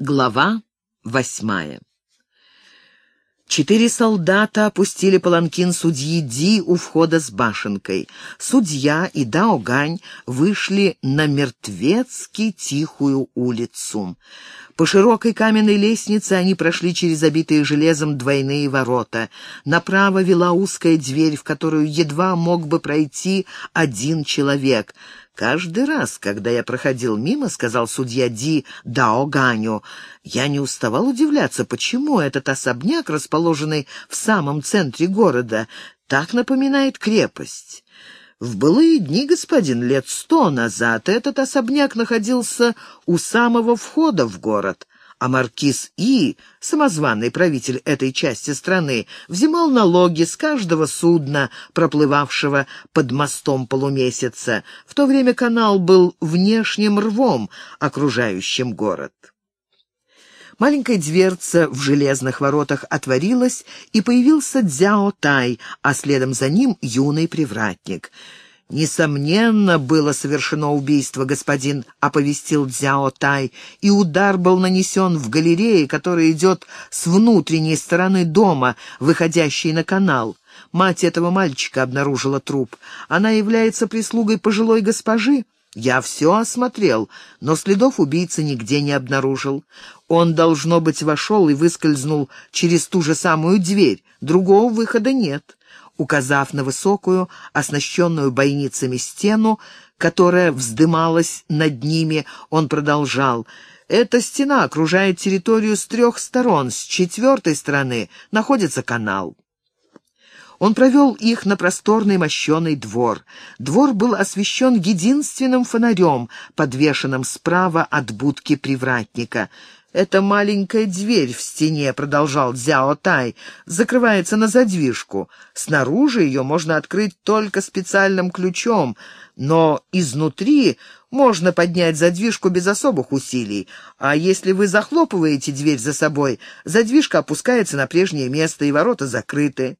Глава восьмая Четыре солдата опустили паланкин судьи Ди у входа с башенкой. Судья и Дао Гань вышли на мертвецки тихую улицу. По широкой каменной лестнице они прошли через обитые железом двойные ворота. Направо вела узкая дверь, в которую едва мог бы пройти один человек. «Каждый раз, когда я проходил мимо, — сказал судья Ди Дао Ганю, — я не уставал удивляться, почему этот особняк, расположенный в самом центре города, так напоминает крепость». В былые дни, господин, лет сто назад этот особняк находился у самого входа в город а маркиз И, самозваный правитель этой части страны, взимал налоги с каждого судна, проплывавшего под мостом полумесяца. В то время канал был внешним рвом, окружающим город. Маленькая дверца в железных воротах отворилась, и появился Дзяо Тай, а следом за ним юный привратник — «Несомненно, было совершено убийство, господин», — оповестил Дзяо Тай, и удар был нанесен в галерее, которая идет с внутренней стороны дома, выходящей на канал. Мать этого мальчика обнаружила труп. Она является прислугой пожилой госпожи. Я все осмотрел, но следов убийцы нигде не обнаружил. Он, должно быть, вошел и выскользнул через ту же самую дверь. Другого выхода нет указав на высокую, оснащенную бойницами стену, которая вздымалась над ними, он продолжал. «Эта стена окружает территорию с трех сторон, с четвертой стороны находится канал». Он провел их на просторный мощеный двор. Двор был освещен единственным фонарем, подвешенным справа от будки привратника — «Эта маленькая дверь в стене», — продолжал Дзяо Тай, — «закрывается на задвижку. Снаружи ее можно открыть только специальным ключом, но изнутри можно поднять задвижку без особых усилий. А если вы захлопываете дверь за собой, задвижка опускается на прежнее место, и ворота закрыты».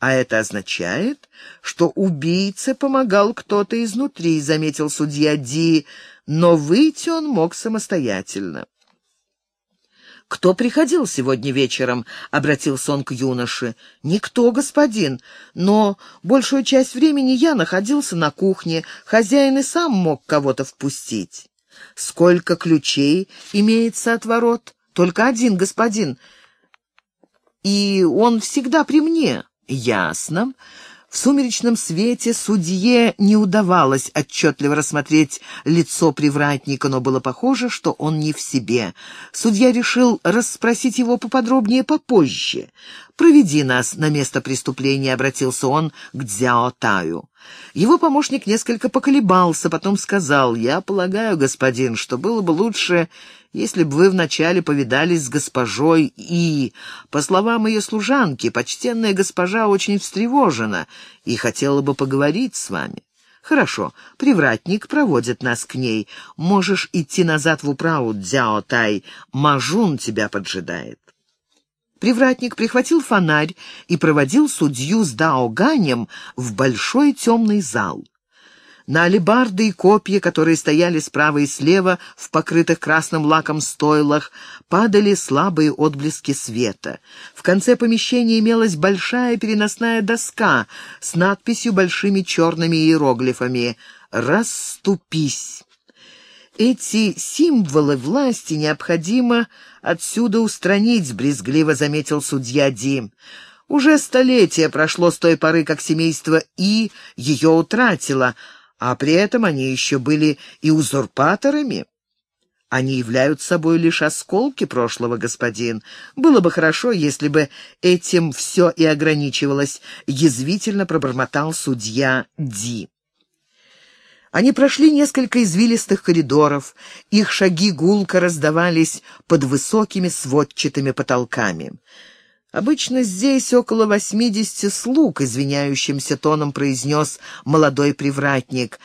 «А это означает, что убийце помогал кто-то изнутри», — заметил судья Ди, — «но выйти он мог самостоятельно». «Кто приходил сегодня вечером?» — обратился он к юноше. «Никто, господин, но большую часть времени я находился на кухне. Хозяин и сам мог кого-то впустить». «Сколько ключей имеется от ворот?» «Только один, господин. И он всегда при мне». «Ясно. В сумеречном свете судье не удавалось отчетливо рассмотреть лицо привратника, но было похоже, что он не в себе. Судья решил расспросить его поподробнее попозже. «Проведи нас на место преступления», — обратился он к Дзяо Таю. Его помощник несколько поколебался, потом сказал, «Я полагаю, господин, что было бы лучше если бы вы вначале повидались с госпожой И. По словам ее служанки, почтенная госпожа очень встревожена и хотела бы поговорить с вами. Хорошо, привратник проводит нас к ней. Можешь идти назад в управу, Дзяо Тай. Мажун тебя поджидает. Привратник прихватил фонарь и проводил судью с Дао Ганем в большой темный зал. На алебарды и копья, которые стояли справа и слева в покрытых красным лаком стойлах, падали слабые отблески света. В конце помещения имелась большая переносная доска с надписью большими черными иероглифами «Расступись». Эти символы власти необходимо отсюда устранить, брезгливо заметил судья Ди. Уже столетие прошло с той поры, как семейство И ее утратило, а при этом они еще были и узурпаторами. Они являются собой лишь осколки прошлого, господин. Было бы хорошо, если бы этим все и ограничивалось, язвительно пробормотал судья Ди. Они прошли несколько извилистых коридоров, их шаги гулко раздавались под высокими сводчатыми потолками. «Обычно здесь около восьмидесяти слуг», — извиняющимся тоном произнес молодой привратник.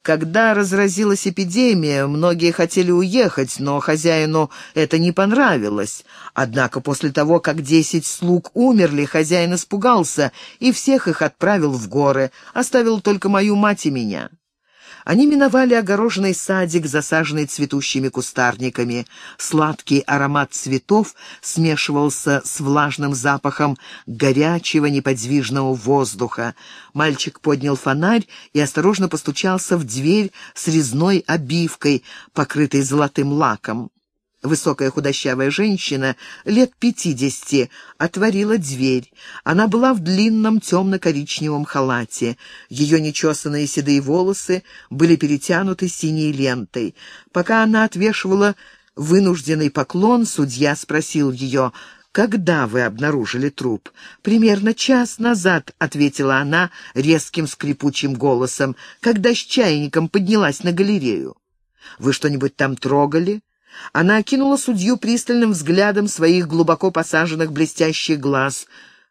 «Когда разразилась эпидемия, многие хотели уехать, но хозяину это не понравилось. Однако после того, как десять слуг умерли, хозяин испугался и всех их отправил в горы, оставил только мою мать и меня». Они миновали огороженный садик, засаженный цветущими кустарниками. Сладкий аромат цветов смешивался с влажным запахом горячего неподвижного воздуха. Мальчик поднял фонарь и осторожно постучался в дверь с резной обивкой, покрытой золотым лаком. Высокая худощавая женщина, лет пятидесяти, отворила дверь. Она была в длинном темно-коричневом халате. Ее нечесанные седые волосы были перетянуты синей лентой. Пока она отвешивала вынужденный поклон, судья спросил ее, «Когда вы обнаружили труп?» «Примерно час назад», — ответила она резким скрипучим голосом, когда с чайником поднялась на галерею. «Вы что-нибудь там трогали?» Она окинула судью пристальным взглядом своих глубоко посаженных блестящих глаз.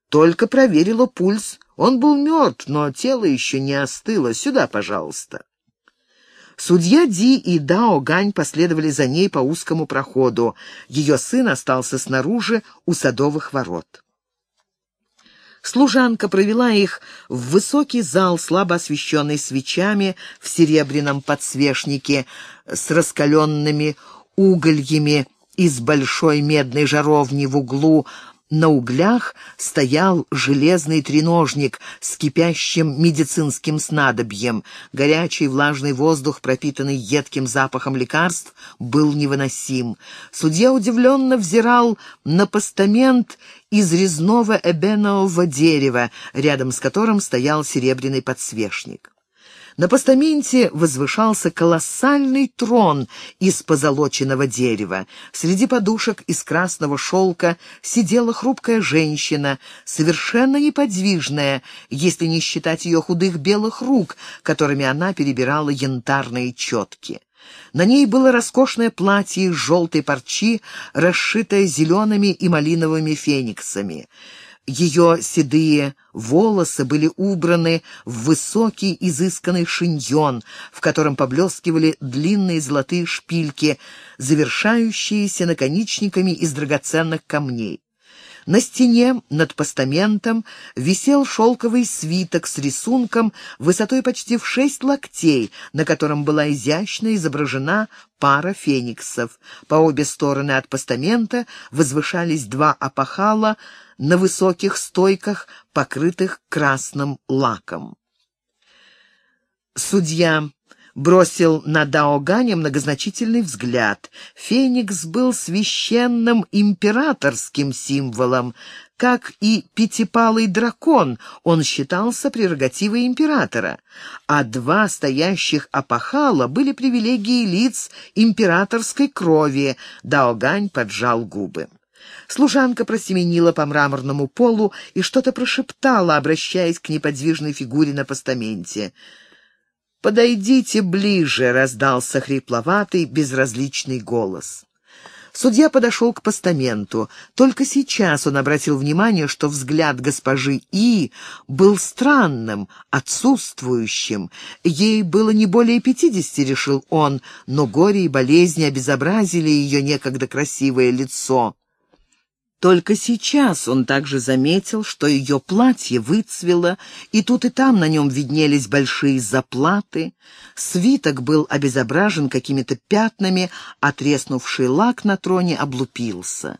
Только проверила пульс. Он был мертв, но тело еще не остыло. Сюда, пожалуйста. Судья Ди и Дао Гань последовали за ней по узкому проходу. Ее сын остался снаружи у садовых ворот. Служанка провела их в высокий зал, слабо освещенный свечами в серебряном подсвечнике с раскаленными угольями из большой медной жаровни в углу, на углях стоял железный треножник с кипящим медицинским снадобьем. Горячий влажный воздух, пропитанный едким запахом лекарств, был невыносим. Судья удивленно взирал на постамент из резного эбенового дерева, рядом с которым стоял серебряный подсвечник. На постаменте возвышался колоссальный трон из позолоченного дерева. Среди подушек из красного шелка сидела хрупкая женщина, совершенно неподвижная, если не считать ее худых белых рук, которыми она перебирала янтарные четки. На ней было роскошное платье из желтой парчи, расшитое зелеными и малиновыми фениксами. Ее седые волосы были убраны в высокий изысканный шиньон, в котором поблескивали длинные золотые шпильки, завершающиеся наконечниками из драгоценных камней. На стене над постаментом висел шелковый свиток с рисунком высотой почти в шесть локтей, на котором была изящно изображена пара фениксов. По обе стороны от постамента возвышались два опахала на высоких стойках, покрытых красным лаком. Судья бросил на Даоганя многозначительный взгляд. Феникс был священным императорским символом, как и пятипалый дракон, он считался прерогативой императора, а два стоящих апахала были привилегией лиц императорской крови, Даогань поджал губы. Служанка просеменила по мраморному полу и что-то прошептала, обращаясь к неподвижной фигуре на постаменте. «Подойдите ближе», — раздался хрипловатый, безразличный голос. Судья подошел к постаменту. Только сейчас он обратил внимание, что взгляд госпожи И был странным, отсутствующим. Ей было не более пятидесяти, решил он, но горе и болезни обезобразили ее некогда красивое лицо. Только сейчас он также заметил, что ее платье выцвело, и тут и там на нем виднелись большие заплаты. Свиток был обезображен какими-то пятнами, а треснувший лак на троне облупился.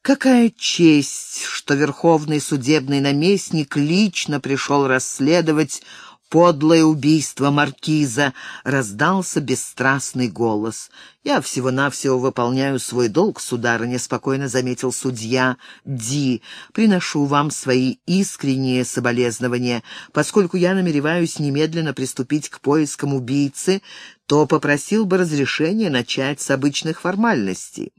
Какая честь, что верховный судебный наместник лично пришел расследовать подлое убийство маркиза!» — раздался бесстрастный голос. «Я всего-навсего выполняю свой долг, сударыня», — спокойно заметил судья Ди. «Приношу вам свои искренние соболезнования. Поскольку я намереваюсь немедленно приступить к поискам убийцы, то попросил бы разрешения начать с обычных формальностей».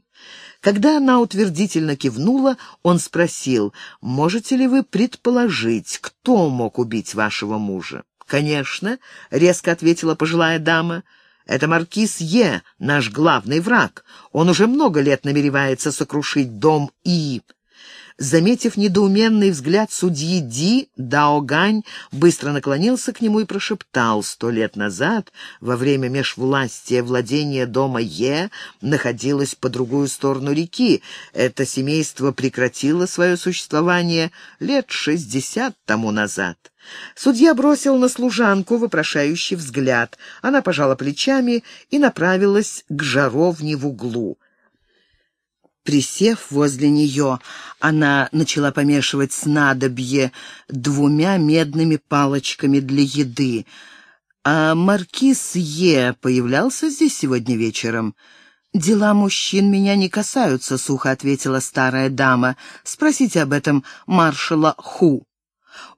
Когда она утвердительно кивнула, он спросил, «Можете ли вы предположить, кто мог убить вашего мужа?» «Конечно», — резко ответила пожилая дама, — «это маркиз Е, наш главный враг. Он уже много лет намеревается сокрушить дом И». Заметив недоуменный взгляд судьи Ди, Дао Гань быстро наклонился к нему и прошептал. Сто лет назад, во время межвластия владения дома Е, находилось по другую сторону реки. Это семейство прекратило свое существование лет шестьдесят тому назад. Судья бросил на служанку вопрошающий взгляд. Она пожала плечами и направилась к жаровне в углу. Присев возле нее, она начала помешивать снадобье двумя медными палочками для еды. «А маркиз Е появлялся здесь сегодня вечером?» «Дела мужчин меня не касаются», — сухо ответила старая дама. «Спросите об этом маршала Ху».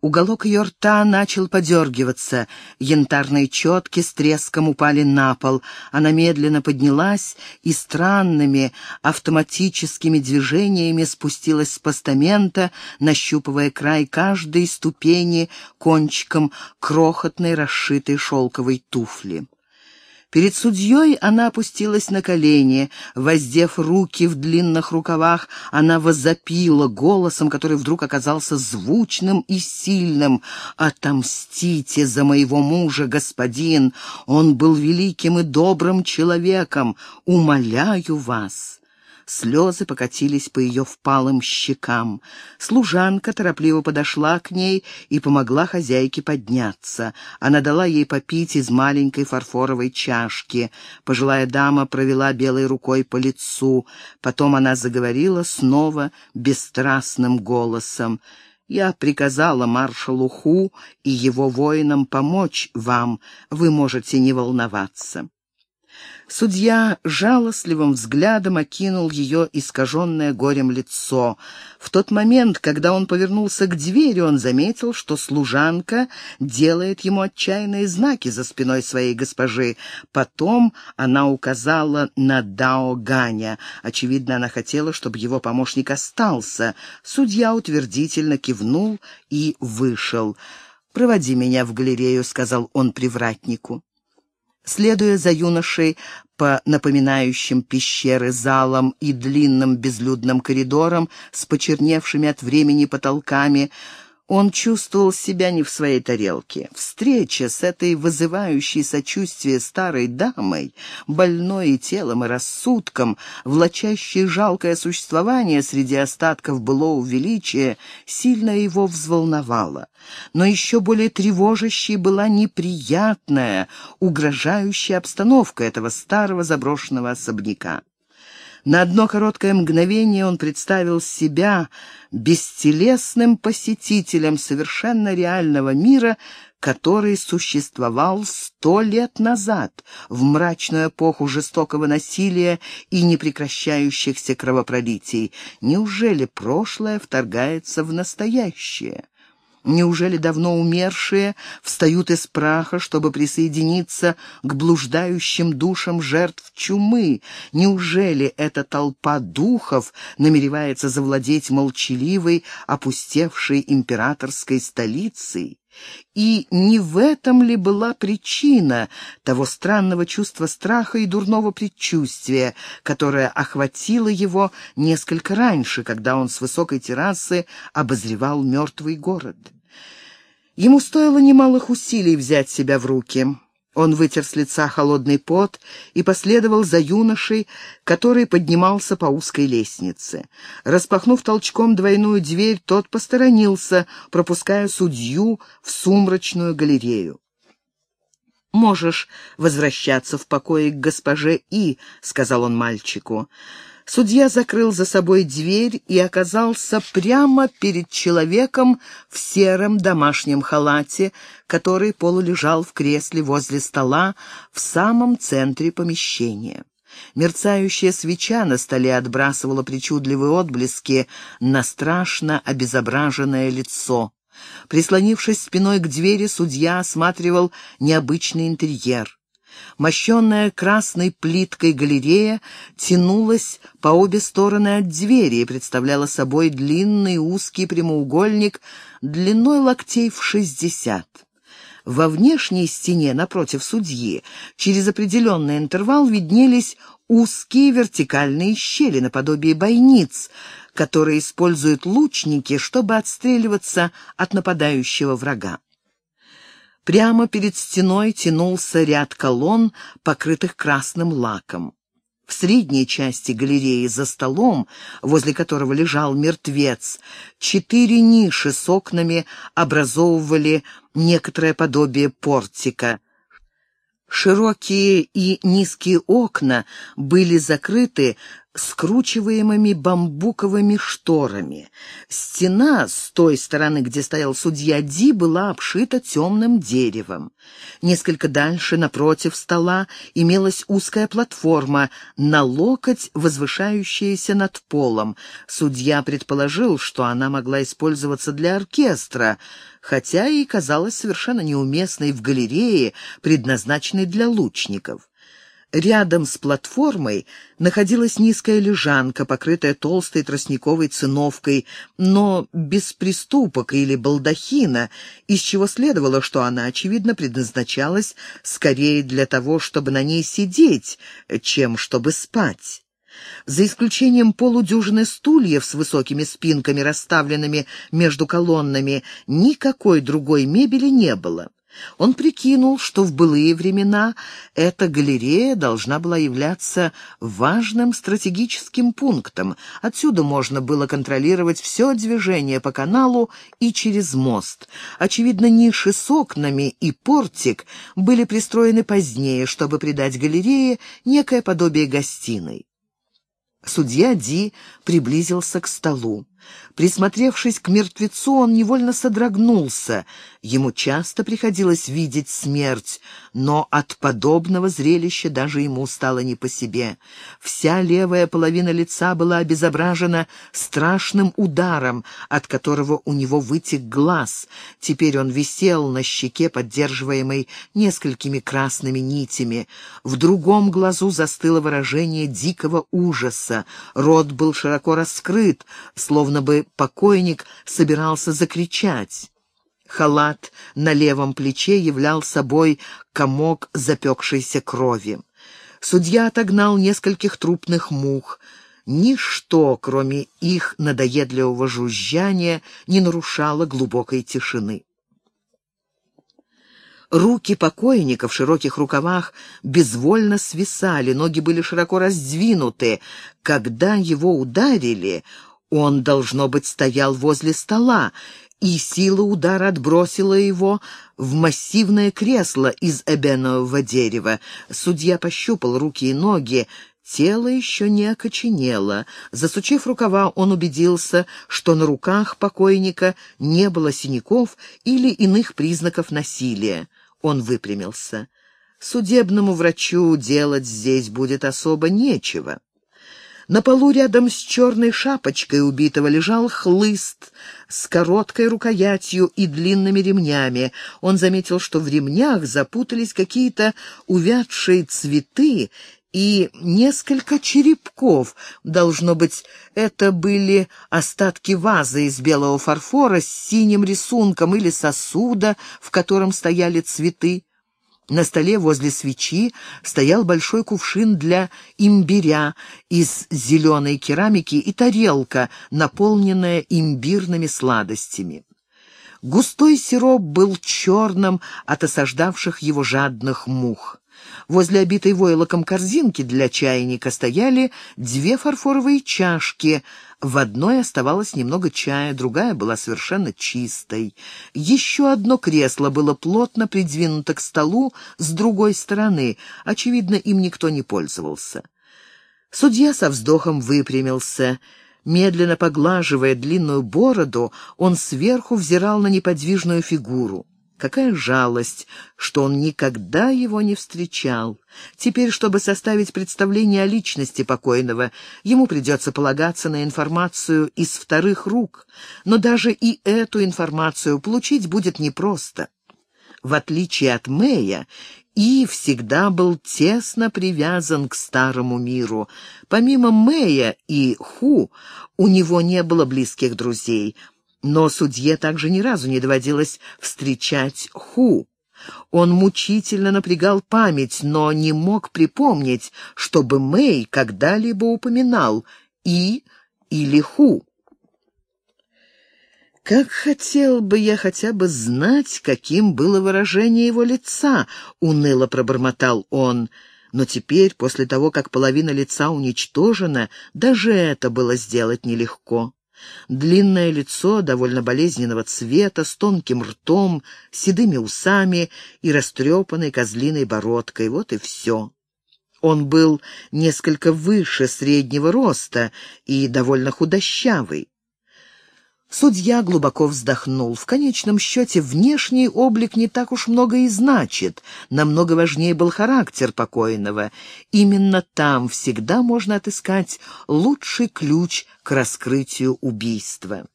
Уголок ее рта начал подергиваться. Янтарные четки с треском упали на пол. Она медленно поднялась и странными автоматическими движениями спустилась с постамента, нащупывая край каждой ступени кончиком крохотной расшитой шелковой туфли. Перед судьей она опустилась на колени. Воздев руки в длинных рукавах, она возопила голосом, который вдруг оказался звучным и сильным. «Отомстите за моего мужа, господин! Он был великим и добрым человеком! Умоляю вас!» Слезы покатились по ее впалым щекам. Служанка торопливо подошла к ней и помогла хозяйке подняться. Она дала ей попить из маленькой фарфоровой чашки. Пожилая дама провела белой рукой по лицу. Потом она заговорила снова бесстрастным голосом. Я приказала маршалу Ху и его воинам помочь вам. Вы можете не волноваться. Судья жалостливым взглядом окинул ее искаженное горем лицо. В тот момент, когда он повернулся к двери, он заметил, что служанка делает ему отчаянные знаки за спиной своей госпожи. Потом она указала на Дао Ганя. Очевидно, она хотела, чтобы его помощник остался. Судья утвердительно кивнул и вышел. «Проводи меня в галерею», — сказал он привратнику. Следуя за юношей по напоминающим пещеры залам и длинным безлюдным коридорам с почерневшими от времени потолками, он чувствовал себя не в своей тарелке. Встреча с этой вызывающей сочувствие старой дамой, больной и телом, и рассудком, влачащей жалкое существование среди остатков былого величия, сильно его взволновала. Но еще более тревожащей была неприятная, угрожающая обстановка этого старого заброшенного особняка. На одно короткое мгновение он представил себя бестелесным посетителем совершенно реального мира, который существовал сто лет назад, в мрачную эпоху жестокого насилия и непрекращающихся кровопролитий. Неужели прошлое вторгается в настоящее? Неужели давно умершие встают из праха, чтобы присоединиться к блуждающим душам жертв чумы? Неужели эта толпа духов намеревается завладеть молчаливой, опустевшей императорской столицей? И не в этом ли была причина того странного чувства страха и дурного предчувствия, которое охватило его несколько раньше, когда он с высокой террасы обозревал мертвый город? Ему стоило немалых усилий взять себя в руки. Он вытер с лица холодный пот и последовал за юношей, который поднимался по узкой лестнице. Распахнув толчком двойную дверь, тот посторонился, пропуская судью в сумрачную галерею. «Можешь возвращаться в покое к госпоже И», — сказал он мальчику. Судья закрыл за собой дверь и оказался прямо перед человеком в сером домашнем халате, который полулежал в кресле возле стола в самом центре помещения. Мерцающая свеча на столе отбрасывала причудливые отблески на страшно обезображенное лицо. Прислонившись спиной к двери, судья осматривал необычный интерьер. Мощенная красной плиткой галерея тянулась по обе стороны от двери и представляла собой длинный узкий прямоугольник длиной локтей в шестьдесят. Во внешней стене, напротив судьи, через определенный интервал виднелись узкие вертикальные щели наподобие бойниц, которые используют лучники, чтобы отстреливаться от нападающего врага. Прямо перед стеной тянулся ряд колонн, покрытых красным лаком. В средней части галереи за столом, возле которого лежал мертвец, четыре ниши с окнами образовывали некоторое подобие портика. Широкие и низкие окна были закрыты скручиваемыми бамбуковыми шторами. Стена с той стороны, где стоял судья Ди, была обшита темным деревом. Несколько дальше, напротив стола, имелась узкая платформа, на локоть возвышающаяся над полом. Судья предположил, что она могла использоваться для оркестра, хотя и казалась совершенно неуместной в галерее, предназначенной для лучников. Рядом с платформой находилась низкая лежанка, покрытая толстой тростниковой циновкой, но без приступок или балдахина, из чего следовало, что она, очевидно, предназначалась скорее для того, чтобы на ней сидеть, чем чтобы спать. За исключением полудюжины стульев с высокими спинками, расставленными между колоннами, никакой другой мебели не было. Он прикинул, что в былые времена эта галерея должна была являться важным стратегическим пунктом. Отсюда можно было контролировать все движение по каналу и через мост. Очевидно, ниши с окнами и портик были пристроены позднее, чтобы придать галерее некое подобие гостиной. Судья Ди приблизился к столу. Присмотревшись к мертвецу, он невольно содрогнулся. Ему часто приходилось видеть смерть, но от подобного зрелища даже ему стало не по себе. Вся левая половина лица была обезображена страшным ударом, от которого у него вытек глаз. Теперь он висел на щеке, поддерживаемой несколькими красными нитями. В другом глазу застыло выражение дикого ужаса. Рот был широко раскрыт, словно бы покойник собирался закричать. Халат на левом плече являл собой комок запекшейся крови. Судья отогнал нескольких трупных мух. Ничто, кроме их надоедливого жужжания, не нарушало глубокой тишины. Руки покойника в широких рукавах безвольно свисали, ноги были широко раздвинуты. Когда его ударили, он, должно быть, стоял возле стола, и сила удара отбросила его в массивное кресло из эбенового дерева. Судья пощупал руки и ноги, Тело еще не окоченело. Засучив рукава, он убедился, что на руках покойника не было синяков или иных признаков насилия. Он выпрямился. Судебному врачу делать здесь будет особо нечего. На полу рядом с черной шапочкой убитого лежал хлыст с короткой рукоятью и длинными ремнями. Он заметил, что в ремнях запутались какие-то увядшие цветы и несколько черепков. Должно быть, это были остатки вазы из белого фарфора с синим рисунком или сосуда, в котором стояли цветы. На столе возле свечи стоял большой кувшин для имбиря из зеленой керамики и тарелка, наполненная имбирными сладостями. Густой сироп был черным от осаждавших его жадных мух. Возле обитой войлоком корзинки для чайника стояли две фарфоровые чашки. В одной оставалось немного чая, другая была совершенно чистой. Еще одно кресло было плотно придвинуто к столу с другой стороны. Очевидно, им никто не пользовался. Судья со вздохом выпрямился. Медленно поглаживая длинную бороду, он сверху взирал на неподвижную фигуру. Какая жалость, что он никогда его не встречал. Теперь, чтобы составить представление о личности покойного, ему придется полагаться на информацию из вторых рук, но даже и эту информацию получить будет непросто. В отличие от Мэя, И всегда был тесно привязан к старому миру. Помимо Мэя и Ху, у него не было близких друзей — но судье также ни разу не доводилось встречать Ху. Он мучительно напрягал память, но не мог припомнить, чтобы Мэй когда-либо упоминал «и» или «ху». «Как хотел бы я хотя бы знать, каким было выражение его лица», — уныло пробормотал он. Но теперь, после того, как половина лица уничтожена, даже это было сделать нелегко. Длинное лицо довольно болезненного цвета, с тонким ртом, седыми усами и растрепанной козлиной бородкой. Вот и все. Он был несколько выше среднего роста и довольно худощавый. Судья глубоко вздохнул. В конечном счете, внешний облик не так уж много и значит. Намного важнее был характер покойного. Именно там всегда можно отыскать лучший ключ к раскрытию убийства.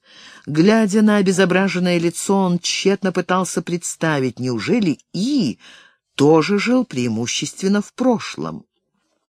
Глядя на обезображенное лицо, он тщетно пытался представить, неужели И тоже жил преимущественно в прошлом.